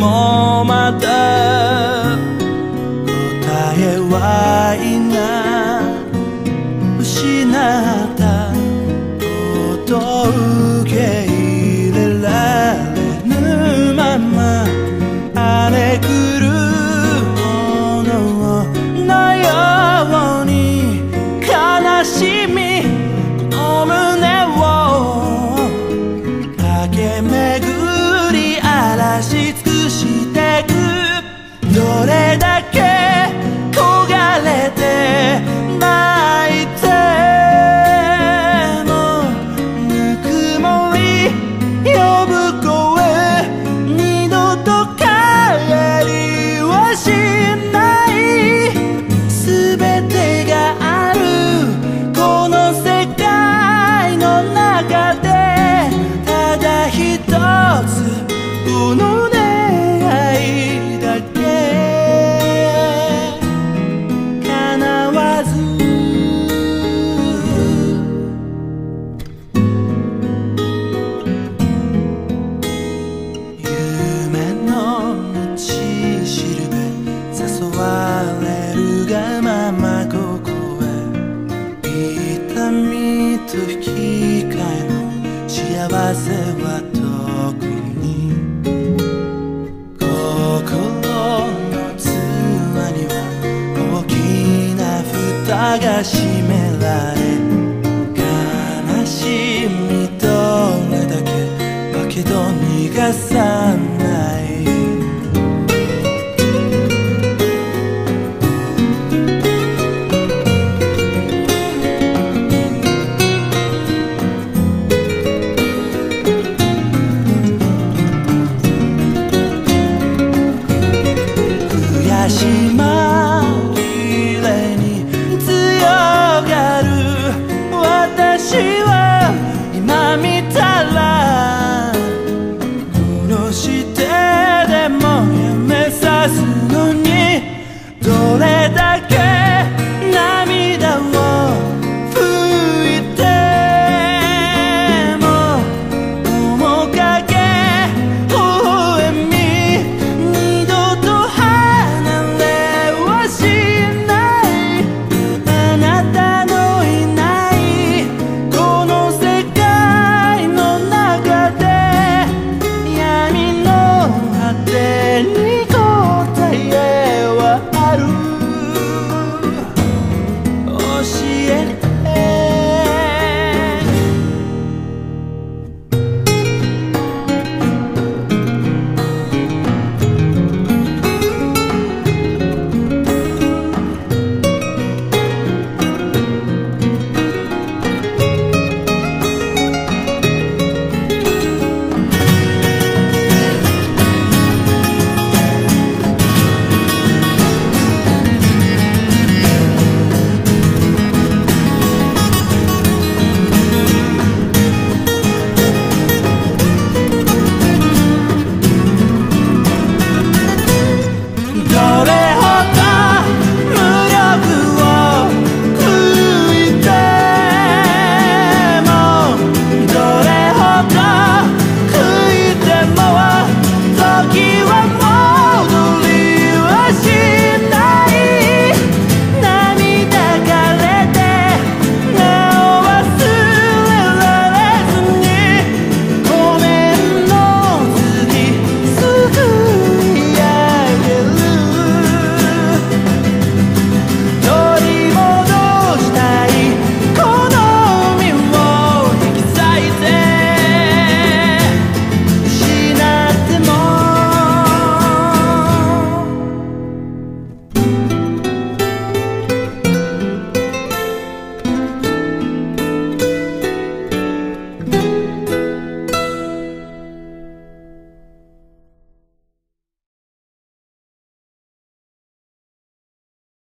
もまだ答えはいない。失う。君と引き換えの幸せは特に。心のツには大きな蓋が閉められ悲しみどれだけだけど逃がさない。 다시 말